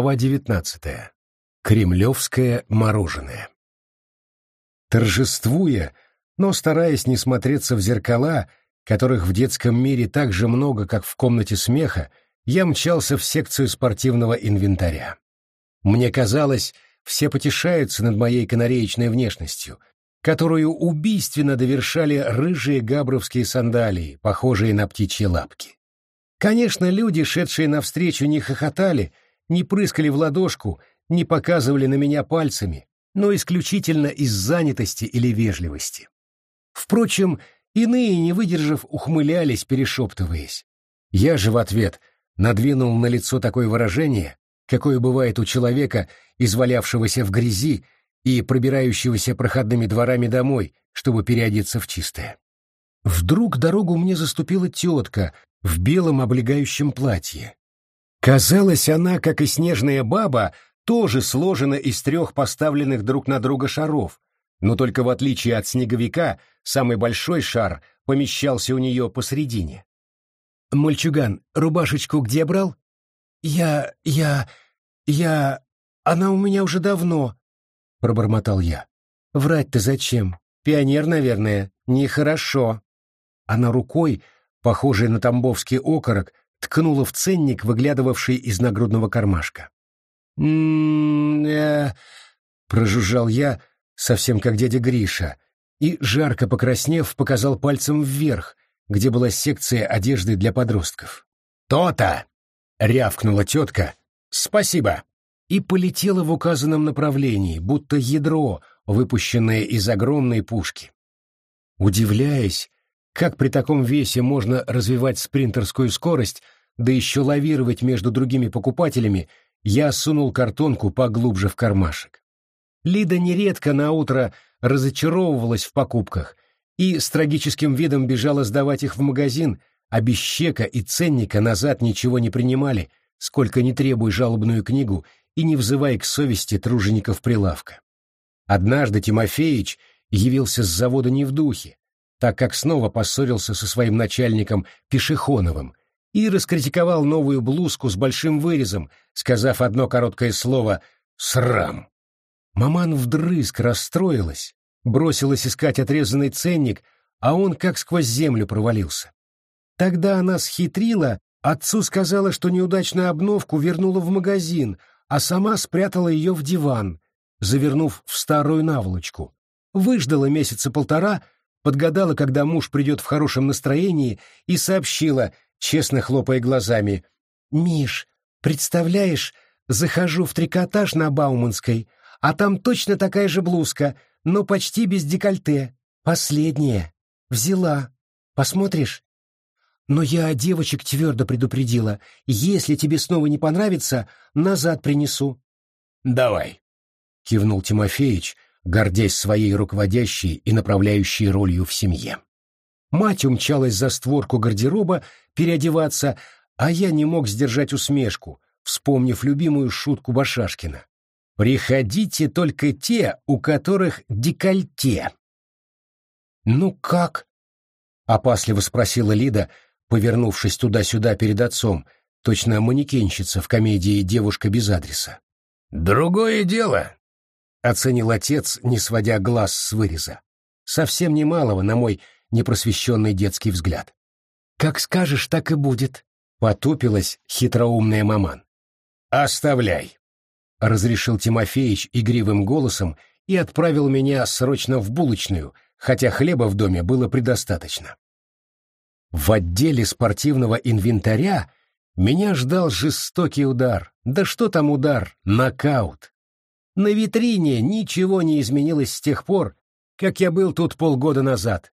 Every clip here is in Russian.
Глава девятнадцатая. Кремлевское мороженое. Торжествуя, но стараясь не смотреться в зеркала, которых в детском мире так же много, как в комнате смеха, я мчался в секцию спортивного инвентаря. Мне казалось, все потешаются над моей канареечной внешностью, которую убийственно довершали рыжие габровские сандалии, похожие на птичьи лапки. Конечно, люди, шедшие навстречу, не хохотали, не прыскали в ладошку, не показывали на меня пальцами, но исключительно из занятости или вежливости. Впрочем, иные, не выдержав, ухмылялись, перешептываясь. Я же в ответ надвинул на лицо такое выражение, какое бывает у человека, извалявшегося в грязи и пробирающегося проходными дворами домой, чтобы переодеться в чистое. Вдруг дорогу мне заступила тетка в белом облегающем платье. Казалось, она, как и снежная баба, тоже сложена из трех поставленных друг на друга шаров, но только в отличие от снеговика, самый большой шар помещался у нее посередине. «Мальчуган, рубашечку где брал?» «Я... я... я... она у меня уже давно», — пробормотал я. «Врать-то зачем? Пионер, наверное. Нехорошо». Она рукой, похожей на тамбовский окорок, ткнула в ценник, выглядывавший из нагрудного кармашка. «М-м-э...» прожужжал я, совсем как дядя Гриша, и, жарко покраснев, показал пальцем вверх, где была секция одежды для подростков. «То-то!» — рявкнула тетка. «Спасибо!» И полетела в указанном направлении, будто ядро, выпущенное из огромной пушки. Удивляясь, как при таком весе можно развивать спринтерскую скорость, да еще лавировать между другими покупателями, я сунул картонку поглубже в кармашек. Лида нередко на утро разочаровывалась в покупках и с трагическим видом бежала сдавать их в магазин, а без чека и ценника назад ничего не принимали, сколько не требуй жалобную книгу и не взывай к совести тружеников прилавка. Однажды Тимофеич явился с завода не в духе, так как снова поссорился со своим начальником Пешехоновым, и раскритиковал новую блузку с большим вырезом, сказав одно короткое слово «срам». Маман вдрызг расстроилась, бросилась искать отрезанный ценник, а он как сквозь землю провалился. Тогда она схитрила, отцу сказала, что неудачную обновку вернула в магазин, а сама спрятала ее в диван, завернув в старую наволочку. Выждала месяца полтора, подгадала, когда муж придет в хорошем настроении, и сообщила, честно хлопая глазами. «Миш, представляешь, захожу в трикотаж на Бауманской, а там точно такая же блузка, но почти без декольте. Последняя. Взяла. Посмотришь?» Но я девочек твердо предупредила. Если тебе снова не понравится, назад принесу. «Давай», — кивнул Тимофеич, гордясь своей руководящей и направляющей ролью в семье. Мать умчалась за створку гардероба переодеваться, а я не мог сдержать усмешку, вспомнив любимую шутку Башашкина. «Приходите только те, у которых декольте». «Ну как?» — опасливо спросила Лида, повернувшись туда-сюда перед отцом, точно манекенщица в комедии «Девушка без адреса». «Другое дело», — оценил отец, не сводя глаз с выреза. Совсем немалого, на мой непросвещенный детский взгляд. «Как скажешь, так и будет», — потупилась хитроумная маман. «Оставляй», — разрешил Тимофеич игривым голосом и отправил меня срочно в булочную, хотя хлеба в доме было предостаточно. В отделе спортивного инвентаря меня ждал жестокий удар. Да что там удар? Нокаут. На витрине ничего не изменилось с тех пор, как я был тут полгода назад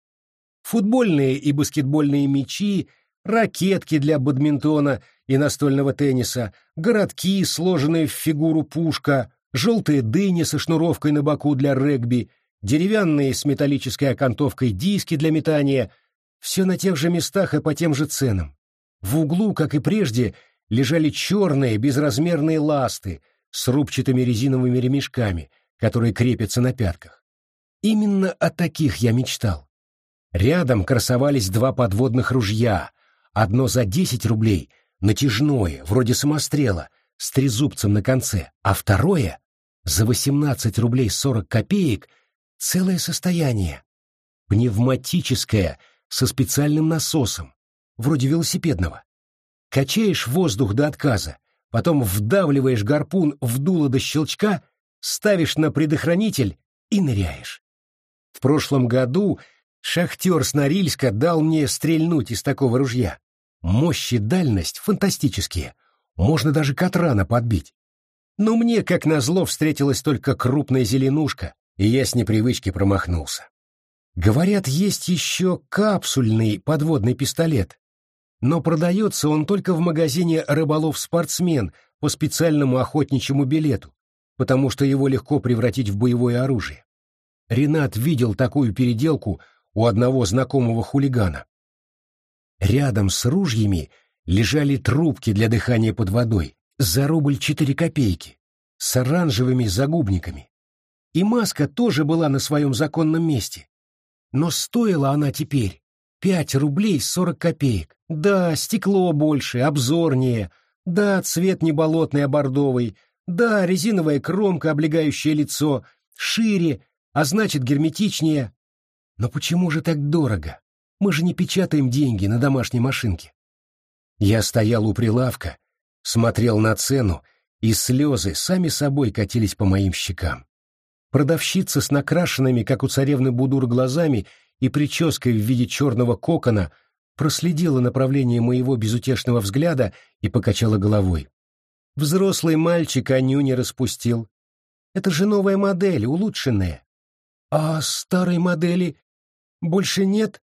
футбольные и баскетбольные мячи, ракетки для бадминтона и настольного тенниса, городки, сложенные в фигуру пушка, желтые дыни со шнуровкой на боку для регби, деревянные с металлической окантовкой диски для метания — все на тех же местах и по тем же ценам. В углу, как и прежде, лежали черные безразмерные ласты с рубчатыми резиновыми ремешками, которые крепятся на пятках. Именно о таких я мечтал. Рядом красовались два подводных ружья, одно за десять рублей, натяжное, вроде самострела, с трезубцем на конце, а второе — за 18 рублей 40 копеек целое состояние. Пневматическое, со специальным насосом, вроде велосипедного. Качаешь воздух до отказа, потом вдавливаешь гарпун в дуло до щелчка, ставишь на предохранитель и ныряешь. В прошлом году шахтер с Норильска дал мне стрельнуть из такого ружья. Мощь и дальность фантастические. Можно даже Катрана подбить. Но мне, как назло, встретилась только крупная зеленушка, и я с непривычки промахнулся. Говорят, есть еще капсульный подводный пистолет, но продается он только в магазине «Рыболов-спортсмен» по специальному охотничьему билету, потому что его легко превратить в боевое оружие. Ренат видел такую переделку у одного знакомого хулигана. Рядом с ружьями лежали трубки для дыхания под водой за рубль четыре копейки с оранжевыми загубниками. И маска тоже была на своем законном месте. Но стоила она теперь пять рублей сорок копеек. Да, стекло больше, обзорнее. Да, цвет не болотный, а бордовый. Да, резиновая кромка, облегающая лицо, шире, а значит герметичнее. Но почему же так дорого? Мы же не печатаем деньги на домашней машинке. Я стоял у прилавка, смотрел на цену, и слезы сами собой катились по моим щекам. Продавщица с накрашенными, как у царевны Будур, глазами и прической в виде черного кокона проследила направление моего безутешного взгляда и покачала головой. Взрослый мальчик Аню не распустил. Это же новая модель, улучшенная. А старой модели больше нет?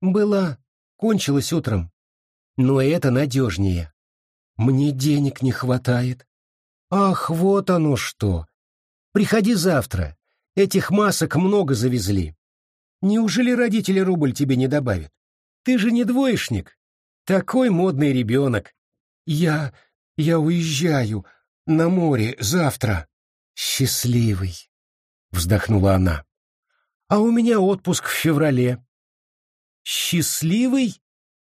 Была, кончилась утром. Но это надежнее. Мне денег не хватает. Ах, вот оно что! Приходи завтра. Этих масок много завезли. Неужели родители рубль тебе не добавят? Ты же не двоечник. Такой модный ребенок. Я... я уезжаю на море завтра. Счастливый, вздохнула она. А у меня отпуск в феврале. Счастливый?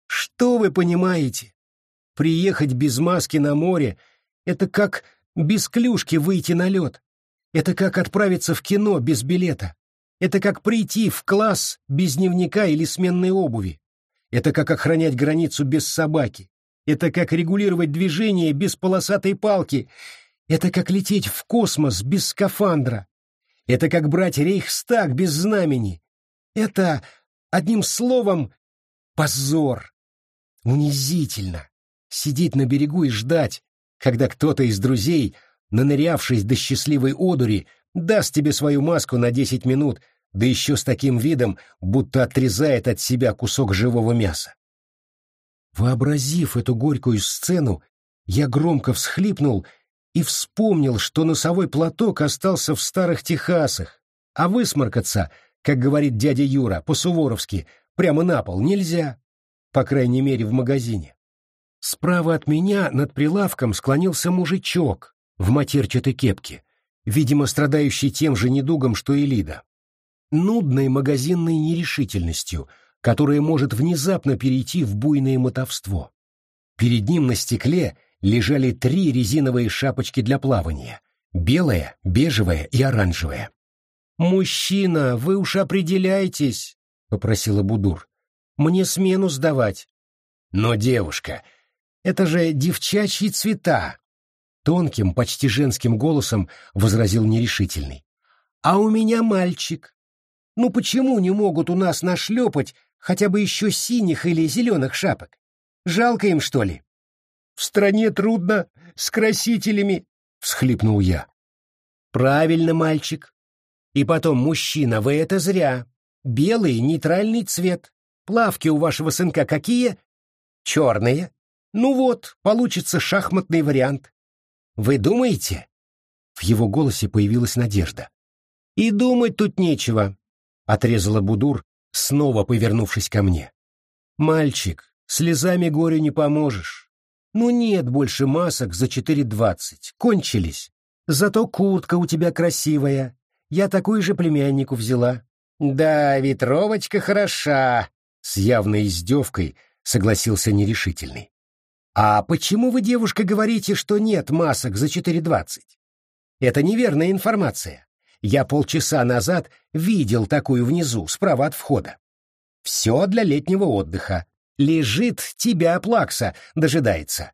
Что вы понимаете? Приехать без маски на море — это как без клюшки выйти на лед. Это как отправиться в кино без билета. Это как прийти в класс без дневника или сменной обуви. Это как охранять границу без собаки. Это как регулировать движение без полосатой палки. Это как лететь в космос без скафандра. Это как брать рейхстаг без знамени. Это, одним словом, позор. Унизительно. Сидеть на берегу и ждать, когда кто-то из друзей, нанырявшись до счастливой одури, даст тебе свою маску на десять минут, да еще с таким видом, будто отрезает от себя кусок живого мяса. Вообразив эту горькую сцену, я громко всхлипнул и вспомнил, что носовой платок остался в старых Техасах, а высморкаться, как говорит дядя Юра, по-суворовски, прямо на пол нельзя, по крайней мере в магазине. Справа от меня над прилавком склонился мужичок в матерчатой кепке, видимо, страдающий тем же недугом, что и Лида. Нудной магазинной нерешительностью, которая может внезапно перейти в буйное мотовство. Перед ним на стекле лежали три резиновые шапочки для плавания — белая, бежевая и оранжевая. «Мужчина, вы уж определяйтесь», — попросила Будур. «Мне смену сдавать». «Но, девушка, это же девчачьи цвета», — тонким, почти женским голосом возразил нерешительный. «А у меня мальчик. Ну почему не могут у нас нашлепать хотя бы еще синих или зеленых шапок? Жалко им, что ли?» В стране трудно с красителями, — всхлипнул я. Правильно, мальчик. И потом, мужчина, вы это зря. Белый — нейтральный цвет. Плавки у вашего сынка какие? Черные. Ну вот, получится шахматный вариант. Вы думаете? В его голосе появилась надежда. И думать тут нечего, — отрезала Будур, снова повернувшись ко мне. Мальчик, слезами горю не поможешь. Ну нет больше масок за четыре двадцать. Кончились. Зато куртка у тебя красивая. Я такую же племяннику взяла. Да, ветровочка хороша, с явной издевкой согласился нерешительный. «А почему вы, девушка, говорите, что нет масок за 4.20?» «Это неверная информация. Я полчаса назад видел такую внизу, справа от входа. Все для летнего отдыха. Лежит тебя плакса, дожидается».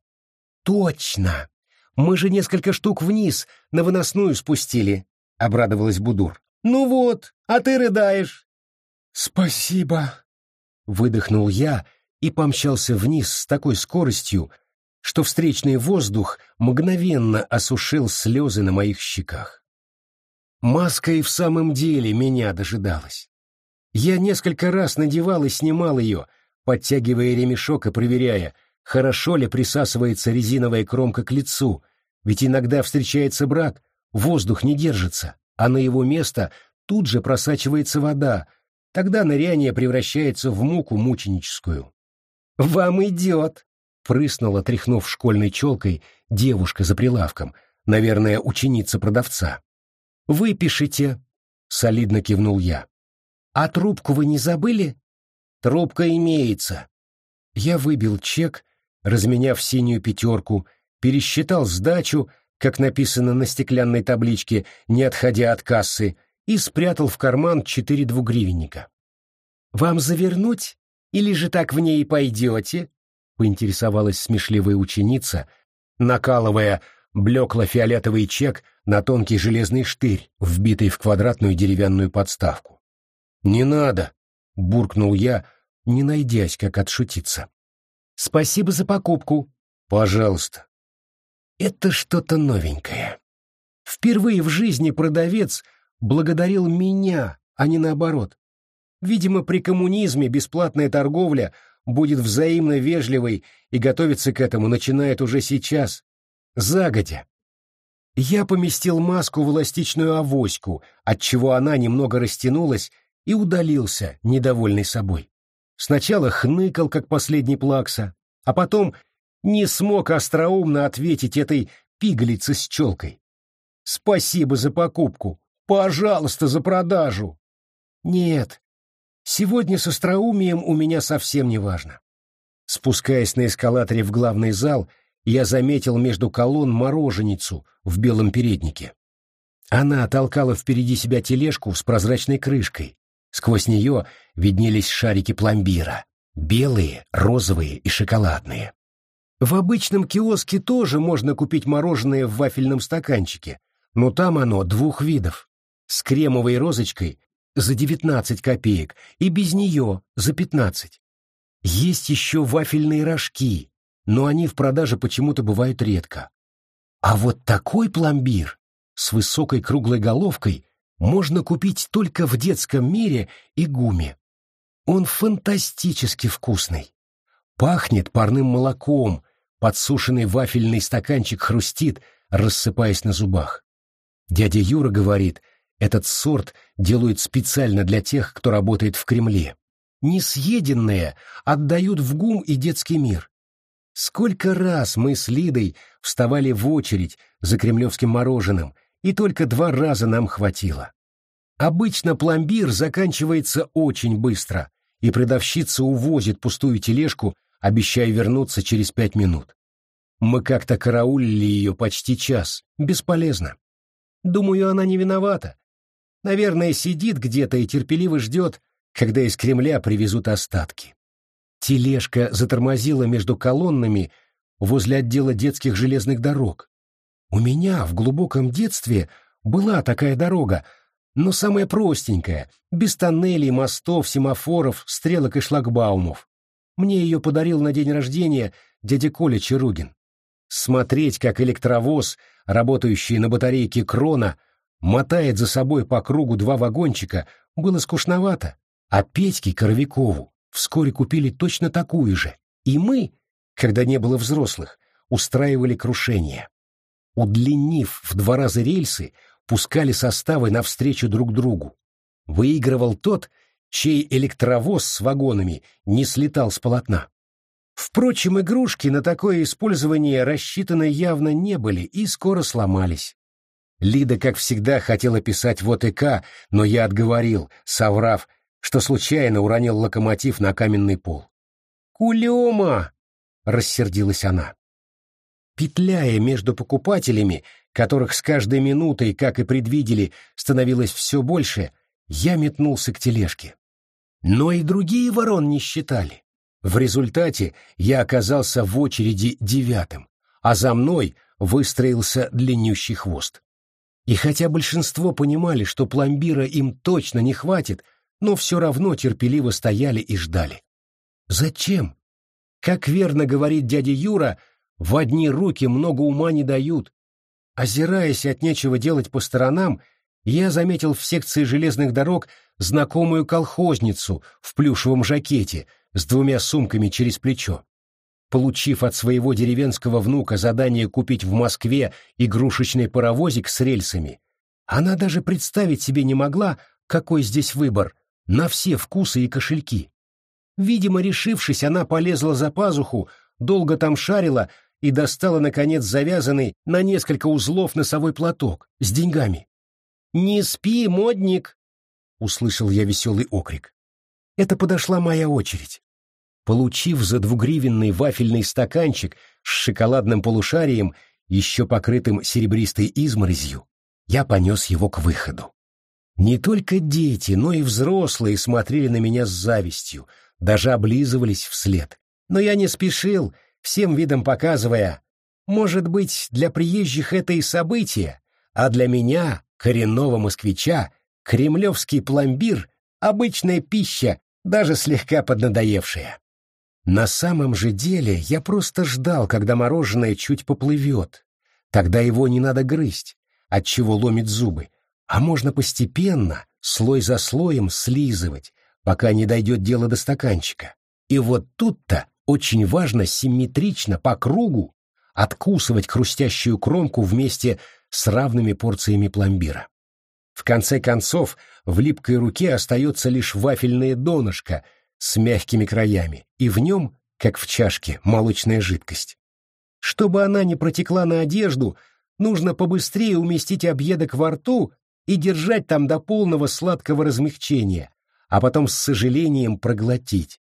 «Точно! Мы же несколько штук вниз на выносную спустили», — обрадовалась Будур. «Ну вот, а ты рыдаешь». «Спасибо», — выдохнул я и помчался вниз с такой скоростью, что встречный воздух мгновенно осушил слезы на моих щеках. Маска и в самом деле меня дожидалась. Я несколько раз надевал и снимал ее, подтягивая ремешок и проверяя, хорошо ли присасывается резиновая кромка к лицу, ведь иногда встречается брак, воздух не держится, а на его место тут же просачивается вода, тогда ныряние превращается в муку мученическую. «Вам идет!» — прыснула, тряхнув школьной челкой, девушка за прилавком, наверное, ученица продавца. «Выпишите», — солидно кивнул я. «А трубку вы не забыли?» «Трубка имеется». Я выбил чек, разменяв синюю пятерку, пересчитал сдачу, как написано на стеклянной табличке, не отходя от кассы, и спрятал в карман четыре двугривенника. «Вам завернуть? Или же так в ней пойдете?» — поинтересовалась смешливая ученица, накалывая блекло-фиолетовый чек на тонкий железный штырь, вбитый в квадратную деревянную подставку. «Не надо!» — буркнул я, не найдясь, как отшутиться. «Спасибо за покупку!» «Пожалуйста!» Это что-то новенькое. Впервые в жизни продавец благодарил меня, а не наоборот. Видимо, при коммунизме бесплатная торговля будет взаимно вежливой и готовиться к этому начинает уже сейчас, загодя. Я поместил маску в эластичную авоську, отчего она немного растянулась и удалился, недовольный собой. Сначала хныкал, как последний плакса, а потом не смог остроумно ответить этой пигалице с челкой. «Спасибо за покупку! Пожалуйста, за продажу!» «Нет, Сегодня с остроумием у меня совсем не важно. Спускаясь на эскалаторе в главный зал, я заметил между колонн мороженицу в белом переднике. Она толкала впереди себя тележку с прозрачной крышкой. Сквозь нее виднелись шарики пломбира. Белые, розовые и шоколадные. В обычном киоске тоже можно купить мороженое в вафельном стаканчике, но там оно двух видов. С кремовой розочкой за 19 копеек и без нее за 15. Есть еще вафельные рожки, но они в продаже почему-то бывают редко. А вот такой пломбир с высокой круглой головкой можно купить только в детском мире и гуме. Он фантастически вкусный. Пахнет парным молоком, подсушенный вафельный стаканчик хрустит, рассыпаясь на зубах. Дядя Юра говорит, этот сорт делают специально для тех, кто работает в Кремле. Несъеденные отдают в ГУМ и детский мир. Сколько раз мы с Лидой вставали в очередь за кремлевским мороженым, и только два раза нам хватило. Обычно пломбир заканчивается очень быстро, и продавщица увозит пустую тележку, обещая вернуться через пять минут. Мы как-то караулили ее почти час, бесполезно. Думаю, она не виновата. Наверное, сидит где-то и терпеливо ждет, когда из Кремля привезут остатки. Тележка затормозила между колоннами возле отдела детских железных дорог. У меня в глубоком детстве была такая дорога, но самая простенькая, без тоннелей, мостов, семафоров, стрелок и шлагбаумов. Мне ее подарил на день рождения дядя Коля Чаругин. Смотреть, как электровоз, работающий на батарейке крона, мотает за собой по кругу два вагончика, было скучновато, а Петьке Коровикову вскоре купили точно такую же, и мы, когда не было взрослых, устраивали крушение. Удлинив в два раза рельсы, пускали составы навстречу друг другу. Выигрывал тот, чей электровоз с вагонами не слетал с полотна. Впрочем, игрушки на такое использование рассчитаны явно не были и скоро сломались. Лида, как всегда, хотела писать вот и К, но я отговорил, соврав, что случайно уронил локомотив на каменный пол. «Кулема!» — рассердилась она. Петляя между покупателями, которых с каждой минутой, как и предвидели, становилось все больше, я метнулся к тележке. Но и другие ворон не считали. В результате я оказался в очереди девятым, а за мной выстроился длиннющий хвост. И хотя большинство понимали, что пломбира им точно не хватит, но все равно терпеливо стояли и ждали. Зачем? Как верно говорит дядя Юра, в одни руки много ума не дают. Озираясь от нечего делать по сторонам, я заметил в секции железных дорог знакомую колхозницу в плюшевом жакете с двумя сумками через плечо. Получив от своего деревенского внука задание купить в Москве игрушечный паровозик с рельсами, она даже представить себе не могла, какой здесь выбор, на все вкусы и кошельки. Видимо, решившись, она полезла за пазуху, долго там шарила и достала, наконец, завязанный на несколько узлов носовой платок с деньгами. «Не спи, модник!» — услышал я веселый окрик. Это подошла моя очередь. Получив за двугривенный вафельный стаканчик с шоколадным полушарием, еще покрытым серебристой изморозью, я понес его к выходу. Не только дети, но и взрослые смотрели на меня с завистью, даже облизывались вслед. Но я не спешил, всем видом показывая, может быть, для приезжих это и событие, а для меня, коренного москвича, кремлевский пломбир — обычная пища, даже слегка поднадоевшая. На самом же деле я просто ждал, когда мороженое чуть поплывет. Тогда его не надо грызть, отчего ломит зубы, а можно постепенно, слой за слоем, слизывать, пока не дойдет дело до стаканчика. И вот тут-то очень важно симметрично по кругу откусывать хрустящую кромку вместе с равными порциями пломбира. В конце концов, в липкой руке остается лишь вафельное донышко с мягкими краями, и в нем, как в чашке, молочная жидкость. Чтобы она не протекла на одежду, нужно побыстрее уместить объедок во рту и держать там до полного сладкого размягчения, а потом с сожалением проглотить.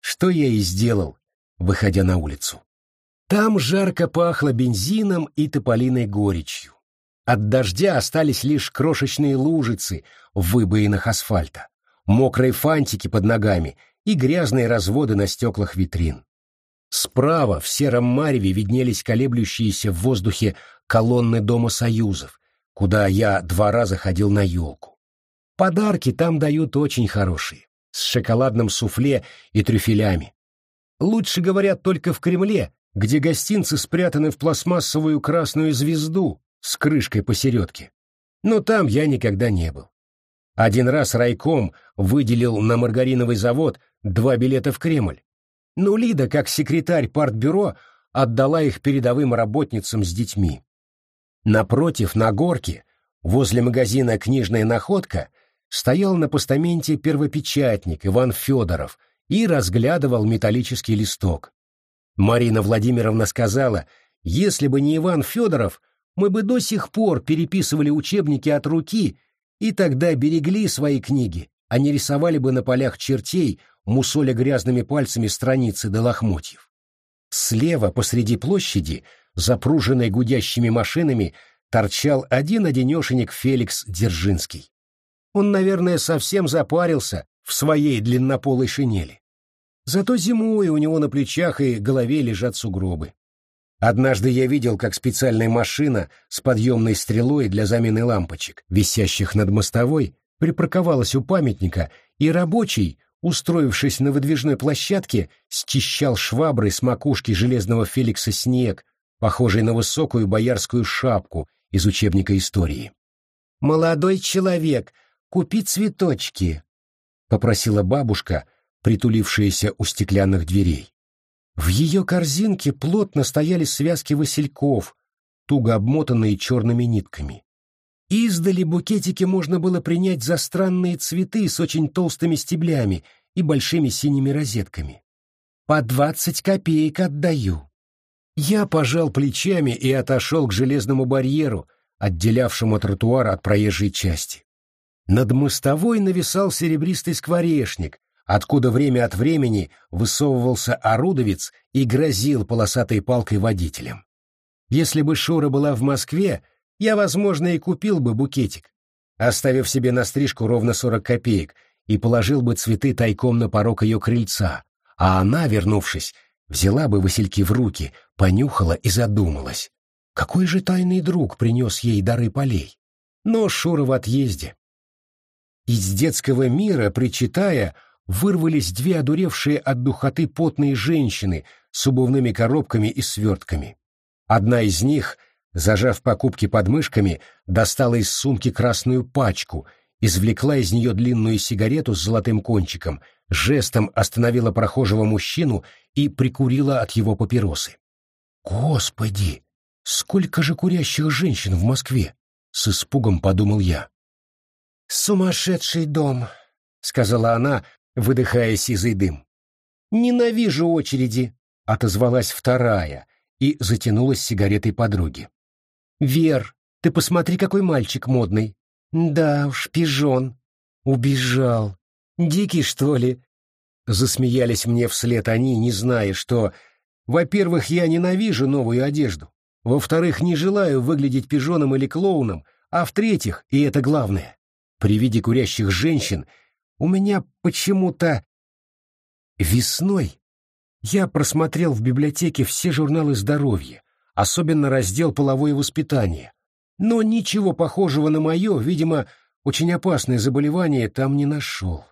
Что я и сделал, выходя на улицу. Там жарко пахло бензином и тополиной горечью. От дождя остались лишь крошечные лужицы в выбоинах асфальта, мокрые фантики под ногами и грязные разводы на стеклах витрин. Справа в сером мареве виднелись колеблющиеся в воздухе колонны Дома Союзов, куда я два раза ходил на елку. Подарки там дают очень хорошие, с шоколадным суфле и трюфелями. Лучше говорят только в Кремле, где гостинцы спрятаны в пластмассовую красную звезду с крышкой посередке. Но там я никогда не был. Один раз райком выделил на маргариновый завод два билета в Кремль. Но Лида, как секретарь партбюро, отдала их передовым работницам с детьми. Напротив, на горке, возле магазина «Книжная находка», стоял на постаменте первопечатник Иван Федоров и разглядывал металлический листок. Марина Владимировна сказала, если бы не Иван Федоров, мы бы до сих пор переписывали учебники от руки и тогда берегли свои книги, а не рисовали бы на полях чертей, мусоля грязными пальцами страницы до лохмотьев. Слева посреди площади, запруженной гудящими машинами, торчал один-одинешенек Феликс Дзержинский. Он, наверное, совсем запарился в своей длиннополой шинели. Зато зимой у него на плечах и голове лежат сугробы. Однажды я видел, как специальная машина с подъемной стрелой для замены лампочек, висящих над мостовой, припарковалась у памятника, и рабочий, устроившись на выдвижной площадке, счищал шваброй с макушки железного Феликса снег, похожий на высокую боярскую шапку из учебника истории. «Молодой человек, купи цветочки», — попросила бабушка, притулившаяся у стеклянных дверей. В ее корзинке плотно стояли связки васильков, туго обмотанные черными нитками. Издали букетики можно было принять за странные цветы с очень толстыми стеблями и большими синими розетками. «По двадцать копеек отдаю». Я пожал плечами и отошел к железному барьеру, отделявшему тротуар от проезжей части. Над мостовой нависал серебристый скворечник, откуда время от времени высовывался орудовец и грозил полосатой палкой водителям. Если бы Шура была в Москве, я, возможно, и купил бы букетик, оставив себе на стрижку ровно сорок копеек, и положил бы цветы тайком на порог ее крыльца, а она, вернувшись, взяла бы васильки в руки, понюхала и задумалась. Какой же тайный друг принес ей дары полей? Но Шура в отъезде. Из детского мира, причитая, вырвались две одуревшие от духоты потные женщины с обувными коробками и свертками. Одна из них, зажав покупки под мышками, достала из сумки красную пачку, извлекла из нее длинную сигарету с золотым кончиком, жестом остановила прохожего мужчину и прикурила от его папиросы. «Господи! Сколько же курящих женщин в Москве!» — с испугом подумал я. «Сумасшедший дом!» — сказала она, выдыхая сизый дым. «Ненавижу очереди!» — отозвалась вторая и затянулась сигаретой подруги. «Вер, ты посмотри, какой мальчик модный!» «Да уж, пижон!» «Убежал! Дикий, что ли?» Засмеялись мне вслед они, не зная, что, во-первых, я ненавижу новую одежду, во-вторых, не желаю выглядеть пижоном или клоуном, а в-третьих, и это главное, при виде курящих женщин у меня почему-то... Весной я просмотрел в библиотеке все журналы здоровья, особенно раздел «Половое воспитание», но ничего похожего на мое, видимо, очень опасное заболевание там не нашел.